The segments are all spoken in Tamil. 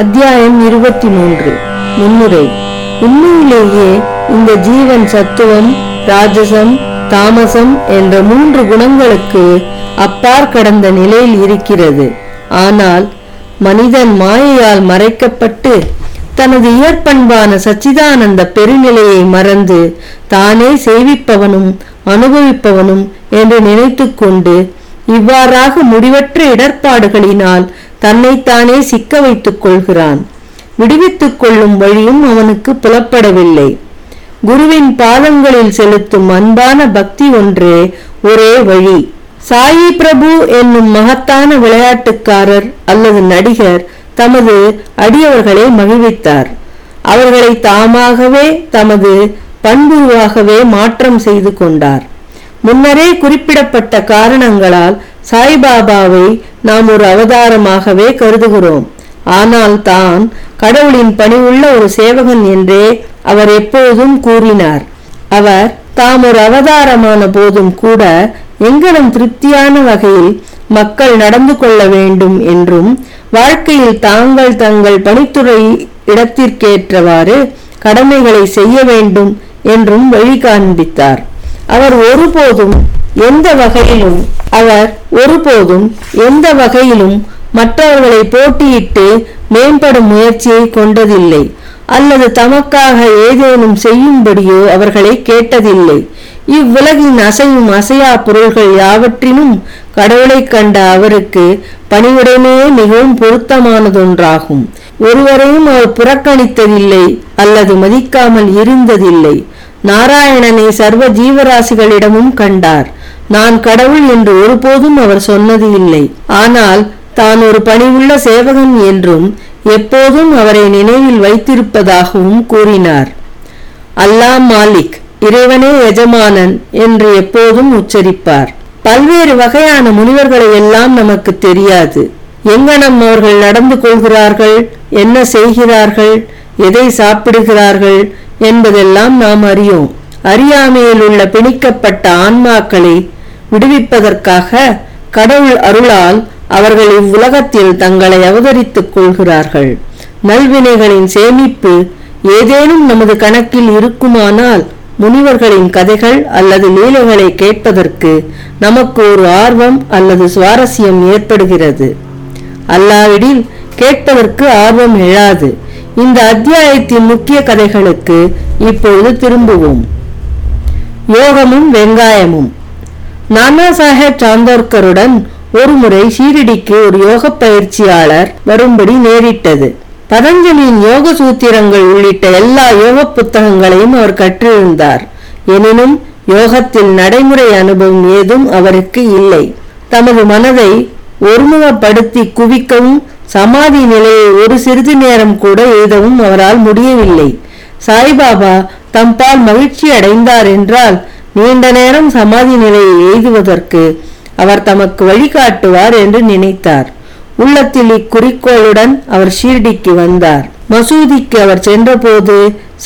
அத்தியாயம் இருபத்தி மூன்று முன்னுரை. உண்மையிலேயே இந்த ஜீவன் சத்துவம் ராஜசம் தாமசம் என்ற மூன்று குணங்களுக்கு அப்பார் கடந்த நிலையில் இருக்கிறது. ஆனால் மனிதன் மாயையால் மறைக்கப்பட்டு தனது இயற்பண்பான சச்சிதானந்த பெருநிலையை மறந்து தானே சேவிப்பவனும் அனுபவிப்பவனும் என்று நினைத்துக்கொண்டு இவ்வாறாக முடிவற்ற இடர்பாடுகளினால் தன்னைத்தானே சிக்க வைத்துக் கொள்கிறான். விடுவித்துக் கொள்ளும் வழியும் அவனுக்கு புலப்படவில்லை. குருவின் பாதங்களில் செலுத்தும் அன்பான பக்தி ஒன்றே ஒரே வழி. சாயி பிரபு என்னும் மகத்தான விளையாட்டுக்காரர் அல்லது நடிகர் தமது அடியவர்களை மகிழ்வித்தார். அவர்களை தாமாகவே தமது பண்புருவாகவே மாற்றம் செய்து கொண்டார். முன்னரே குறிப்பிடப்பட்ட காரணங்களால் சாய்பாபாவை நாம் ஒரு அவதாரமாகவே கருதுகிறோம். ஆனால் தான் கடவுளின் பணிவுள்ள ஒரு சேவகன் என்றே அவர் எப்போதும் கூறினார். அவர் தாம் ஒரு அவதாரமான போதும் கூட எங்கனம் திருப்தியான வகையில் மக்கள் நடந்து கொள்ள வேண்டும் என்றும் வாழ்க்கையில் தாங்கள் தங்கள் பணித்துறை இடத்திற்கேற்றவாறு கடமைகளை செய்ய வேண்டும் என்றும் வழி காண்பித்தார் அவர் ஒருபோதும் எந்த வகையிலும் அவர் ஒருபோதும் எந்த வகையிலும் மற்றவர்களை போட்டியிட்டு மேம்படும் முயற்சியை கொண்டதில்லை. அல்லது தமக்காக ஏதேனும் செய்யும்படியோ அவர்களை கேட்டதில்லை. இவ்வுலகின் அசையும் அசையா பொருள்கள் யாவற்றினும் கடவுளை கண்ட அவருக்கு பணிவுடைமையே மிகவும் பொருத்தமானதொன்றாகும். ஒருவரையும் அவர் புறக்கணித்ததில்லை அல்லது மதிக்காமல் இருந்ததில்லை. நாராயணனை சர்வ ஜீவராசிகளிடமும் கண்டார். நான் கடவுள் என்று ஒருபோதும் அவர் சொன்னது இல்லை. ஆனால் தான் ஒரு பணிவுள்ள சேவகன் என்றும் எப்போதும் அவரை நினைவில் வைத்திருப்பதாகவும் கூறினார். அல்லாஹ் மாலிக் இறைவனே எஜமானன் என்று எப்போதும் உச்சரிப்பார். பல்வேறு வகையான முனிவர்களை எல்லாம் நமக்கு தெரியாது. எங்கனம் அவர்கள் நடந்து கொள்கிறார்கள்? என்ன செய்கிறார்கள்? எதை சாப்பிடுகிறார்கள்? என்பதெல்லாம் நாம் அறியோம். அறியாமையில் உள்ள பிணிக்கப்பட்ட ஆன்மாக்களை விடுவிப்பதற்காக கடவுள் அருளால் அவர்கள் இவ்வுலகத்தில் தங்களை அவதரித்துக் கொள்கிறார்கள். நல்வினைகளின் சேமிப்பு ஏதேனும் நமது கணக்கில் இருக்குமானால் முனிவர்களின் கதைகள் அல்லது லீலைகளை கேட்பதற்கு நமக்கு ஒரு ஆர்வம் அல்லது சுவாரஸ்யம் ஏற்படுகிறது. அல்லாவிடில் கேட்பதற்கு ஆர்வம் எழாது. இந்த அத்தியாயத்தின் முக்கிய கதைகளுக்கு இப்பொழுது திரும்புவோம். யோகமும் வெங்காயமும். நானா சாஹேப் சாந்தோர்கருடன் ஒருமுறை ஷீரடிக்கு ஒரு யோக பயிற்சியாளர் வரும்படி நேரிட்டது. பதஞ்சலியின் யோக சூத்திரங்கள் உள்ளிட்ட எல்லா யோக புத்தகங்களையும் அவர் கற்றிருந்தார். எனினும் யோகத்தில் நடைமுறை அனுபவம் ஏதும் அவருக்கு இல்லை. தமது மனதை ஒருமுகப்படுத்தி குவிக்கவும் சமாதி நிலையை ஒரு சிறிது நேரம் கூட எழுதவும் அவரால் முடியவில்லை. சாய்பாபா தம்பால் மகிழ்ச்சி அடைந்தார் என்றால் நீண்ட நேரம் சமாதி நிலையை எய்துவதற்கு அவர் தமக்கு வழிகாட்டுவார் என்று நினைத்தார். உள்ளத்தில் இக்குறிக்கோளுடன் அவர் ஷீர்டிக்கு வந்தார். மசூதிக்கு அவர் சென்றபோது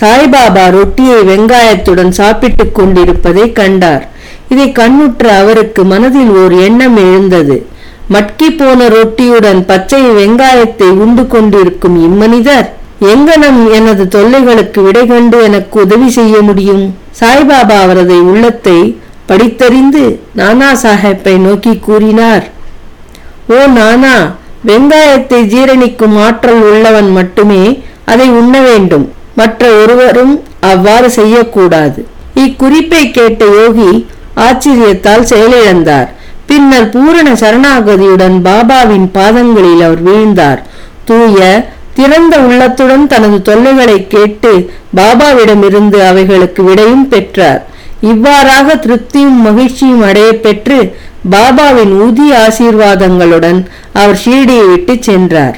சாய்பாபா ரொட்டியை வெங்காயத்துடன் சாப்பிட்டுக் கொண்டிருப்பதை கண்டார். இதை கண்ணுற்ற அவருக்கு மனதில் ஓர் எண்ணம் எழுந்தது. மட்கி போன ரொட்டியுடன் பச்சை வெங்காயத்தை உண்டு கொண்டிருக்கும் இம்மனிதர் எங்கனம் எனது தொல்லைகளுக்கு விடை கண்டு எனக்கு உதவி செய்ய முடியும்? சாய்பாபா அவரது உள்ளத்தை படித்தறிந்து நானா சாஹேப்பை நோக்கி கூறினார். ஓ நானா வெங்காயத்தை ஜீரணிக்கும் ஆற்றல் உள்ளவன் மட்டுமே அதை உண்ண வேண்டும். மற்ற ஒருவரும் அவ்வாறு செய்யக்கூடாது இக்குறிப்பை கேட்ட யோகி ஆச்சரியத்தால் செயலிழந்தார். பின்னர் பூரண சரணாகதியுடன் பாபாவின் பாதங்களில் அவர் வீழ்ந்தார். தூய திறந்த உள்ளத்துடன் தனது தொல்லைகளை கேட்டு பாபாவிடமிருந்து அவைகளுக்கு விடையும் பெற்றார். இவ்வாறாக திருப்தியும் மகிழ்ச்சியும் அடைய பெற்று பாபாவின் ஊதிய ஆசீர்வாதங்களுடன் அவர் ஷீரடியை விட்டு சென்றார்.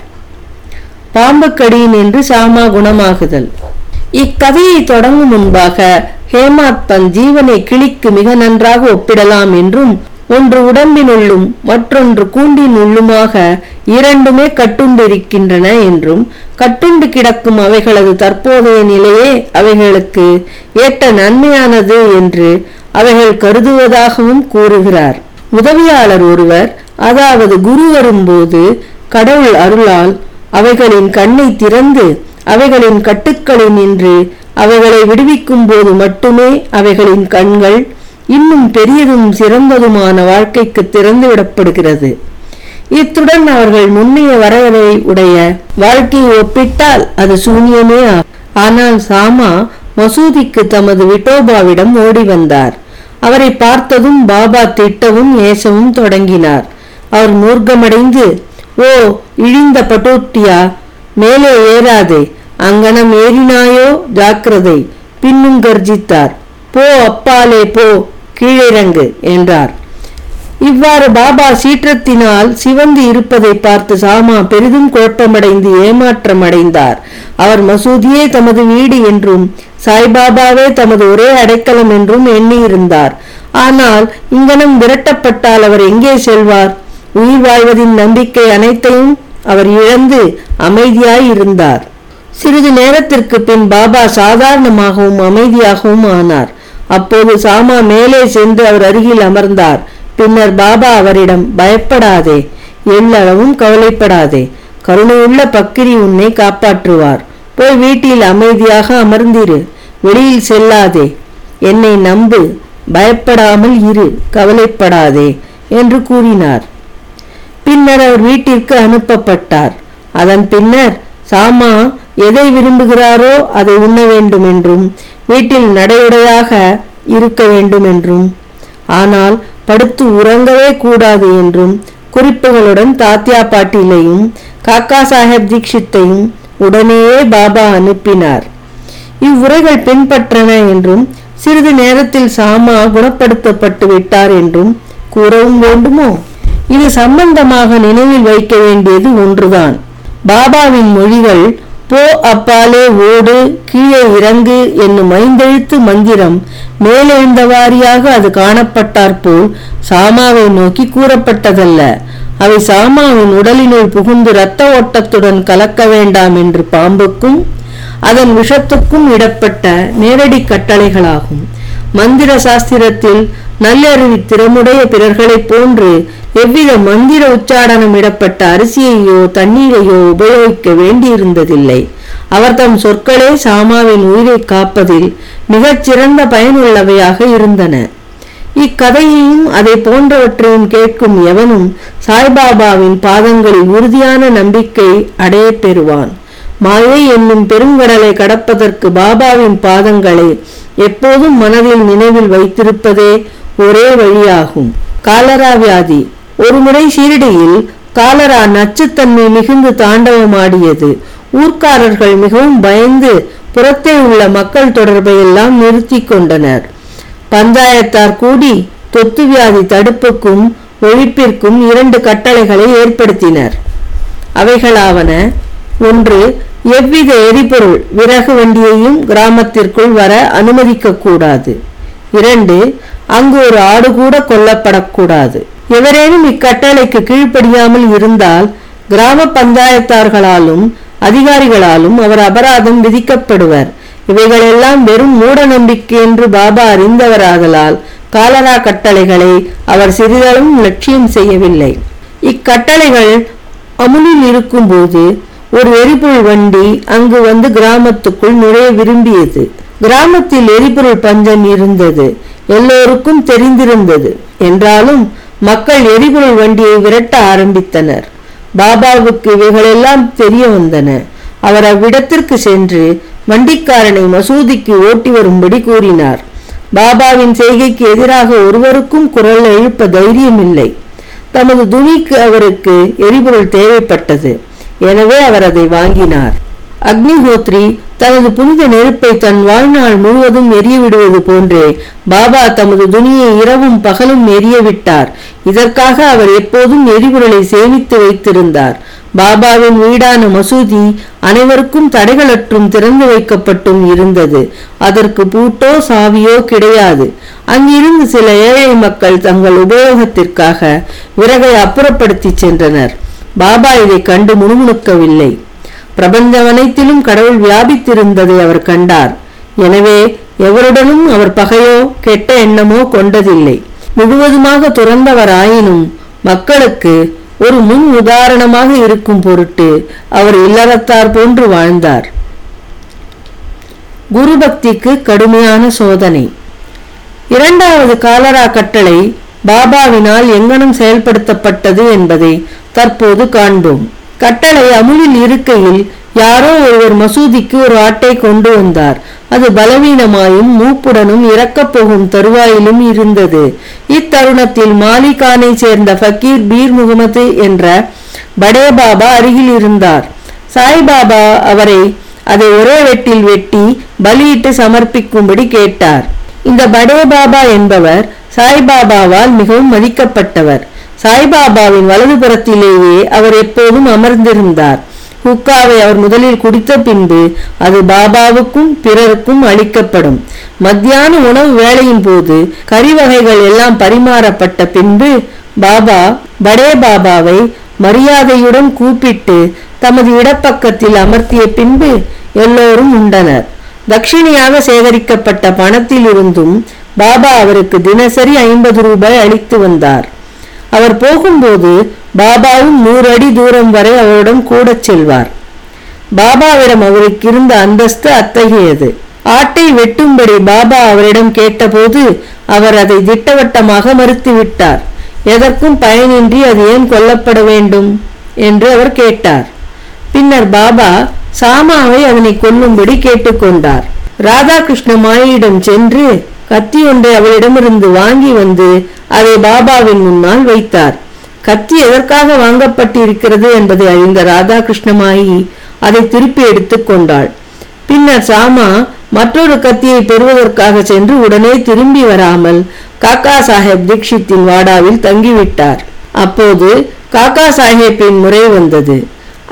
பாம்புக்கடியின் என்று சாமா குணமாகுதல். இக்கதையை தொடங்கும் முன்பாக ஹேமாத் பந்த் ஜீவனை கிளிக்கு மிக நன்றாக ஒப்பிடலாம் என்றும் ஒன்று உடம்பினுள்ளும் மற்றொன்று கூண்டின் உள்ளுமாக இரண்டுமே கட்டுண்டிருக்கின்றன என்றும் கட்டுண்டு கிடக்கும் அவைகளது தற்போதைய நிலையே அவைகளுக்கு ஏற்ற நன்மையானது என்று அவைகள் கருதுவதாகவும் கூறுகிறார். உதவியாளர் ஒருவர் அதாவது குரு வரும்போது கடவுள் அருளால் அவைகளின் கண்ணை திறந்து அவைகளின் கட்டுக்களில் நின்று அவைகளை விடுவிக்கும் போது மட்டுமே அவைகளின் கண்கள் இன்னும் பெரியதும் சிறந்ததுமான வாழ்க்கைக்கு திறந்து விடப்படுகிறது இத்துடன் அவர்கள் முன்னைய வரையறை உடைய வாழ்க்கையை ஒப்பிட்டால் அது சூனியமே ஆனால் சாமா மசூதிக்கு தமது விட்டோபாவிடம் ஓடி வந்தார். அவரை பார்த்ததும் பாபா திட்டவும் ஏசவும் தொடங்கினார். அவர் மூர்க்கமடைந்து ஓ இழிந்த பட்டோட்டியா? மேலே ஏறாதே அங்கனம் ஏறினாயோ? ஜாக்கிரதை. பின்னும் கர்ஜித்தார் போ அப்பாலே போ. கீழிறங்கு என்றார். இவ்வாறு பாபா சீற்றத்தினால் சிவந்து இருப்பதை பார்த்து சாமா பெரிதும் குழப்பமடைந்து ஏமாற்றம் அடைந்தார் அவர் மசூதியே தமது வீடு என்றும் சாய்பாபாவே தமது ஒரே அடைக்கலம் என்றும் எண்ணியிருந்தார். ஆனால் இங்கனம் விரட்டப்பட்டால் அவர் எங்கே செல்வார்? உயிர் வாழ்வதின் நம்பிக்கை அனைத்தையும் அவர் இழந்து அமைதியாய் இருந்தார் சிறிது நேரத்திற்கு பின் பாபா சாதாரணமாகவும் அமைதியாகவும் ஆனார். அப்போது சாமா மேலே சென்று அவர் அருகில் அமர்ந்தார். பின்னர் பாபா அவரிடம் பயப்படாதே எள்ளளவும் கவலைப்படாதே கருணையுள்ள பக்கிரி உன்னை காப்பாற்றுவார். போய் வீட்டில் அமைதியாக அமர்ந்திரு வெளியில் செல்லாதே. என்னை நம்பு பயப்படாமல் இரு கவலைப்படாதே என்று கூறினார். பின்னர் அவர் வீட்டிற்கு அனுப்பப்பட்டார். அதன் பின்னர் சாமா எதை விரும்புகிறாரோ அதை உண்ண வேண்டும் என்றும் வீட்டில் நடையுடையாக இருக்க வேண்டும் என்றும் ஆனால் படுத்து உறங்கவே கூடாது என்றும் குறிப்புகளுடன் தாத்தியா பாட்டீலையும் காக்கா சாஹேப் தீக்ஷித்தையும் உடனேயே பாபா அனுப்பினார். இவ்வுரைகள் பின்பற்றன என்றும் சிறிது நேரத்தில் சாமா குணப்படுத்தப்பட்டு விட்டார் என்றும் கூறவும் வேண்டுமோ? இது சம்பந்தமாக நினைவில் வைக்க வேண்டியது ஒன்றுதான். பாபாவின் மொழிகள் போ அப்பாலே ஓடு கீழே இறங்கு என்னும் ஐந்தெழுத்து மந்திரம். மேலெழுந்த வாரியாக அது காணப்பட்டாற்போல் சாமாவை நோக்கி கூறப்பட்டதல்ல. அவை சாமாவின் உடலினுள் புகுந்து இரத்த ஓட்டத்துடன் கலக்க வேண்டாம் என்று பாம்புக்கும் அதன் விஷத்துக்கும் இடப்பட்ட நேரடி கட்டளைகளாகும். மந்திர சாஸ்திரத்தில் நல்லறிவு திறமுடைய பிறர்களைப் போன்று எவ்வித மந்திர உச்சாடனம் இடப்பட்ட அரிசியையோ தண்ணீரையோ உபயோகிக்க வேண்டியிருந்ததில்லை. அவர் தம் சொற்களே சாமாவின் உயிரை காப்பதில் மிகச் சிறந்த பயனுள்ளவையாக இருந்தன. இக்கதையையும் அதை போன்றவற்றையும் கேட்கும் எவனும் சாய்பாபாவின் பாதங்களில் உறுதியான நம்பிக்கை அடையப்பெறுவான் மாயை என்னும் பெருங்கடலை கடப்பதற்கு பாபாவின் பாதங்களை எப்போதும் மனதில் நினைவில் வைத்திருப்பதே ஒரே வழியாகும். காலரா வியாதி. ஒருமுறை ஷீரடியில் காலரா நச்சுத்தன்மை மிகுந்து தாண்டவமாடியது. ஊர்க்காரர்கள் மிகவும் பயந்து புறத்தே உள்ள மக்கள் தொடர்பை எல்லாம் நிறுத்தி கொண்டனர். பஞ்சாயத்தார் கூடி தொத்து வியாதி தடுப்புக்கும் ஒழிப்பிற்கும் இரண்டு கட்டளைகளை ஏற்படுத்தினர். அவைகளாவன ஒன்று எவ்வித எரிபொருள் விறகு வண்டியையும் கிராமத்திற்குள் வர அனுமதிக்க கூடாது இரண்டு அங்கு ஒரு ஆடு கூட கொல்லப்படக்கூடாது. எவரேனும் இக்கட்டளைக்கு கீழ்ப்படியாமல் இருந்தால் கிராம பஞ்சாயத்தார்களாலும் அதிகாரிகளாலும் அவர் அபராதம் விதிக்கப்படுவர். இவைகளெல்லாம் வெறும் மூட நம்பிக்கை என்று பாபா அறிந்தவராதலால் காலரா கட்டளைகளை அவர் சிறிதளவும் லட்சியம் செய்யவில்லை. இக்கட்டளைகள் அமுலில் இருக்கும்போது ஒரு எரிபொருள் வண்டி அங்கு வந்து கிராமத்துக்குள் நுழைய விரும்பியது. கிராமத்தில் எரிபொருள் பஞ்சம் இருந்தது. எல்லோருக்கும் தெரிந்திருந்தது. என்றாலும் மக்கள் எரிபொருள் வண்டியை விரட்ட ஆரம்பித்தனர். பாபாவுக்கு இவைகளெல்லாம் தெரிய வந்தன. அவர் அவ்விடத்திற்கு சென்று வண்டிக்காரனை மசூதிக்கு ஓட்டி வரும்படி கூறினார். பாபாவின் செய்கைக்கு எதிராக ஒருவருக்கும் குரல் எழுப்ப தைரியமில்லை. தமது துணிக்கு அவருக்கு எரிபொருள் தேவைப்பட்டது. எனவே அவர் அதை வாங்கினார். அக்னிஹோத்ரி தனது புனித நெருப்பை தன் வாழ்நாள் முழுவதும் எரியவிடுவது போன்றே பாபா தமது துணியை இரவும் பகலும் எரிய விட்டார் இதற்காக அவர் எப்போதும் எரிபொருளை சேமித்து வைத்திருந்தார். பாபாவின் வீடான மசூதி அனைவருக்கும் தடைகளற்றும் திறந்து வைக்கப்பட்டும் இருந்தது. அதற்கு பூட்டோ சாவியோ கிடையாது. அங்கிருந்து சில ஏழை மக்கள் தங்கள் உபயோகத்திற்காக விறகை அப்புறப்படுத்தி சென்றனர். பாபா இதை கண்டு முணுமுணுக்கவில்லை. பிரபஞ்சம் அனைத்திலும் கடவுள் வியாபித்திருந்ததை அவர் கண்டார். எனவே எவருடனும் அவர் பகையோ கெட்ட எண்ணமோ கொண்டதில்லை. முழுவதுமாக துறந்தவராயினும் மக்களுக்கு ஒரு முன் உதாரணமாக இருக்கும் பொருட்டு அவர் இல்லறத்தார் போன்று வாழ்ந்தார். குரு பக்திக்கு கடுமையான சோதனை. இரண்டாவது காலரா கட்டளை பாபாவினால் எங்கனம் செயல்படுத்தப்பட்டது என்பதை தற்போது காண்போம். கட்டளை அமுலில் இருக்கையில் யாரோ ஒருவர் மசூதிக்கு ஒரு ஆட்டை கொண்டு வந்தார். அது பலவீனமாயும் மூப்புடனும் இறக்கப் போகும் தருவாயிலும் இருந்தது. இத்தருணத்தில் மாலிகானை சேர்ந்த ஃபக்கீர் பீர் முகமது என்ற படே பாபா அருகில் இருந்தார். சாய்பாபா அவரை அதை ஒரே வெட்டில் வெட்டி பலியிட்டு சமர்ப்பிக்கும்படி கேட்டார். இந்த படே பாபா என்பவர் சாய்பாபாவால் மிகவும் மதிக்கப்பட்டவர். சாய்பாபாவின் வலதுபுறத்திலேயே அவர் எப்போதும் அமர்ந்திருந்தார். ஹுக்காவை அவர் முதலில் குடித்த பின்பு அது பாபாவுக்கும் பிறருக்கும் அளிக்கப்படும். மத்தியான உணவு வேளையின் போது கறி வகைகள் எல்லாம் பரிமாறப்பட்ட பின்பு பாபா படே பாபாவை மரியாதையுடன் கூப்பிட்டு தமது இடப்பக்கத்தில் அமர்த்திய பின்பு எல்லோரும் உண்டனர். தட்சிணியாக சேகரிக்கப்பட்ட பணத்தில் இருந்தும் பாபா அவருக்கு தினசரி ஐம்பது ரூபாய் அளித்து வந்தார். அவர் போகும்போது பாபாவும் நூறு அடி தூரம் வரை அவருடன் கூடச் செல்வார். பாபாவிடம் அவருக்கு இருந்த அந்தஸ்து அத்தகையது. ஆட்டை வெட்டும்படி பாபா அவரிடம் கேட்டபோது அவர் அதை திட்டவட்டமாக மறுத்துவிட்டார். எதற்கும் பயனின்றி அது ஏன் கொல்லப்பட வேண்டும் என்று அவர் கேட்டார். பின்னர் பாபா சாமாவை அதனை கொல்லும்படி கேட்டுக்கொண்டார். ராதாகிருஷ்ண மாயிடம் சென்று கத்தி ஒன்றை அவளிடமிருந்து வாங்கி வந்து அதை பாபாவின் முன்னால் வைத்தார். கத்தி எதற்காக வாங்கப்பட்டிருக்கிறது என்பதை அறிந்த ராதாகிருஷ்ண மாயி அதை திருப்பி எடுத்துக் கொண்டாள். பின்னர் சாமா மற்றொரு கத்தியை பெறுவதற்காக சென்று உடனே திரும்பி வராமல் காக்கா சாஹேப் தீக்ஷித்தின் வாடாவில் தங்கிவிட்டார். அப்போது காக்கா சாஹேப்பின் முறை வந்தது.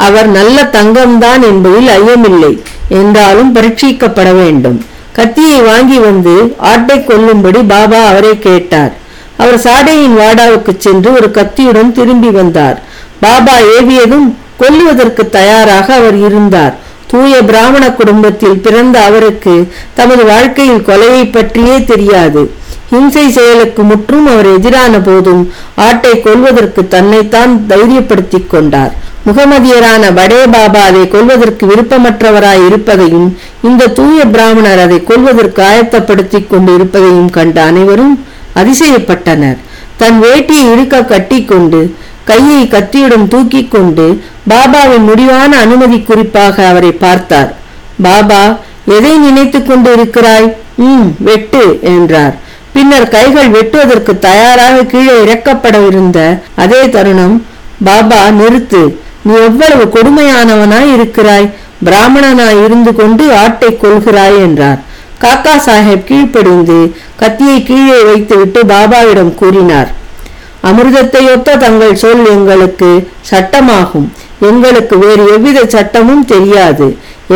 அவர் நல்ல தங்கம்தான் என்பதில் ஐயமில்லை. என்றாலும் பரீட்சிக்கப்பட வேண்டும். கத்தியை வாங்கி வந்து ஆட்டை கொல்லும்படி பாபா அவரை கேட்டார். அவர் சாடையின் வாடாவுக்கு சென்று ஒரு கத்தியுடன் திரும்பி வந்தார். பாபா ஏவியதும் கொல்லுவதற்கு தயாராக அவர் இருந்தார். தூய பிராமண குடும்பத்தில் பிறந்த அவருக்கு தமது வாழ்க்கையில் கொலையை பற்றியே தெரியாது. ஹிம்சை செயலுக்கு முற்றும் அவர் எதிரான போதும் ஆட்டை கொல்வதற்கு தன்னைத்தான் தைரியப்படுத்திக் கொண்டார். முகமதியரான படே பாபா அதை கொல்வதற்கு விருப்பமற்றவராய் இருப்பதையும் இந்த தூய பிராமணர் அதை கொல்வதற்கு ஆயத்தப்படுத்திக் கொண்டு இருப்பதையும் கண்ட அனைவரும் அதிசயப்பட்டனர். தன் வேட்டியை இறுக்க கட்டிக்கொண்டு கையை கத்தியுடன் தூக்கி கொண்டு பாபாவின் முடிவான அனுமதி குறிப்பாக அவரை பார்த்தார். பாபா எதை நினைத்து கொண்டு இருக்கிறாய்? ம் வெட்டு என்றார். பின்னர் கைகள் வெட்டுவதற்கு தயாராக கீழே இறக்கப்படவிருந்த அதே தருணம் பாபா நிறுத்து. நீ எவ்வளவு கொடுமையானவனாய் இருக்கிறாய். பிராமணனாய் இருந்து கொண்டு ஆட்டை கொள்கிறாய் என்றார். காக்கா சாஹேப் கீழ்ப்படிந்து கத்தியை கீழே வைத்துவிட்டு பாபாவிடம் கூறினார் அமிர்தத்தையொத்த தங்கள் சொல் எங்களுக்கு சட்டமாகும். எங்களுக்கு வேறு எவ்வித சட்டமும் தெரியாது.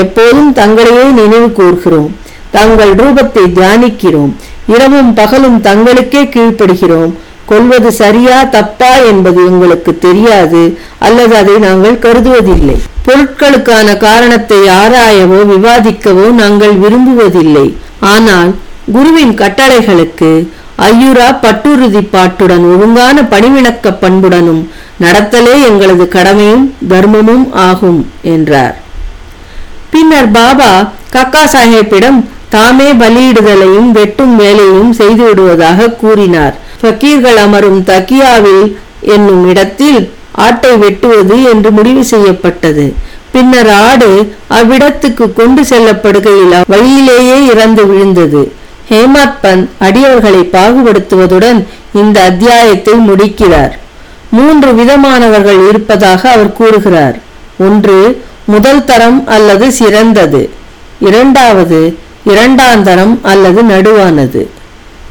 எப்போதும் தங்களையே நினைவு கூர்கிறோம். தங்கள் ரூபத்தை தியானிக்கிறோம். இரவும் பகலும் தங்களுக்கே கீழ்ப்படுகிறோம். கொள்வது சரியா தப்பா என்பது எங்களுக்கு தெரியாது அல்லது அதை நாங்கள் கருதுவதில்லை. பொருட்களுக்கான காரணத்தை ஆராயவோ விவாதிக்கவோ நாங்கள் விரும்புவதில்லை. ஆனால் குருவின் கட்டளைகளுக்கு ஐயுரா பட்டுறுதி பாட்டுடன் ஒழுங்கான பணிவிணக்க பண்புடனும் நடத்தலே எங்களது கடமையும் தர்மமும் ஆகும் என்றார். பின்னர் பாபா கக்கா சாஹேப்பிடம் தாமே பலியிடுதலையும் வெட்டும் வேலையும் செய்து விடுவதாக கூறினார். ஃபக்கீர்கள் அமரும் தக்கியாவில் என்னும் இடத்தில் ஆட்டை வெட்டுவது என்று முடிவு செய்யப்பட்டது. பின்னர் ஆடு அவ்விடத்துக்கு கொண்டு செல்லப்படுகையில் வழியிலேயே இறந்து விழுந்தது. ஹேமாத் பந்த் அடியவர்களை பாகுபடுத்துவதுடன் இந்த அத்தியாயத்தை முடிக்கிறார். மூன்று விதமானவர்கள் இருப்பதாக அவர் கூறுகிறார். ஒன்று முதல் தரம் அல்லது சிறந்தது. இரண்டாவது இரண்டாம் தரம் அல்லது நடுவானது.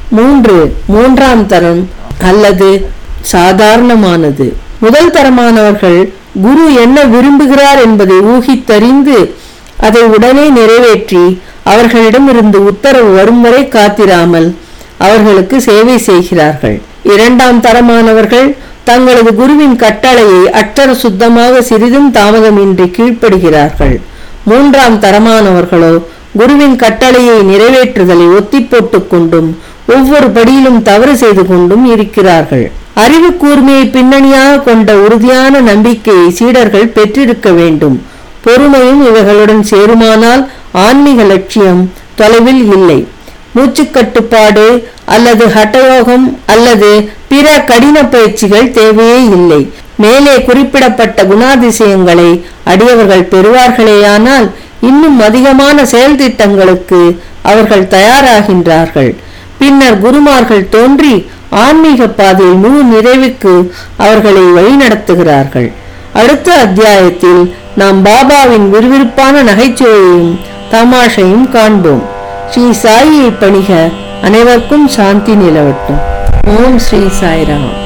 மூன்று மூன்றாம் தரம் அல்லது சாதாரணமானது. முதல் தரமானவர்கள் குரு என்ன விரும்புகிறார் என்பதை ஊகித்தறிந்து அதை உடனே நிறைவேற்றி அவர்களிடமிருந்து உத்தரவு வரும் வரை காத்திராமல் அவர்களுக்கு சேவை செய்கிறார்கள். இரண்டாம் தரமானவர்கள் தங்களது குருவின் கட்டளையை அற்றர சுத்தமாக சிறிதும் தாமதமின்றி கீழ்ப்படுகிறார்கள். மூன்றாம் தரமானவர்களோ குருவின் கட்டளையை நிறைவேற்றுதலை ஒத்தி போட்டுக் கொண்டும் ஒவ்வொரு படியிலும் தவறு செய்து கொண்டும் இருக்கிறார்கள். அறிவு கூர்மையை பின்னணியாக கொண்ட உறுதியான நம்பிக்கையை சீடர்கள் பெற்றிருக்க வேண்டும். பொறுமையும் இவர்களுடன் சேருமானால் ஆன்மீக லட்சியம் தொலைவில் இல்லை. மூச்சுக்கட்டுப்பாடு அல்லது ஹட்டயோகம் அல்லது பிற கடின பயிற்சிகள் தேவையே இல்லை. மேலே குறிப்பிடப்பட்ட குணாதிசயங்களை அடியவர்கள் பெறுவார்களேயானால் இன்னும் அதிகமான செயல் திட்டங்களுக்கு அவர்கள் தயாராகின்றார்கள். பின்னர் குருமார்கள் தோன்றி ஆன்மீக பாதையில் முழு நிறைவுக்கு அவர்களை வழிநடத்துகிறார்கள். அடுத்த அத்தியாயத்தில் நாம் பாபாவின் விறுவிறுப்பான நகைச்சுவையையும் தமாஷையும் காண்போம். ஸ்ரீ சாயியை பணிக அனைவருக்கும் சாந்தி நிலவட்டும். ஓம் ஸ்ரீ சாய்ராம்.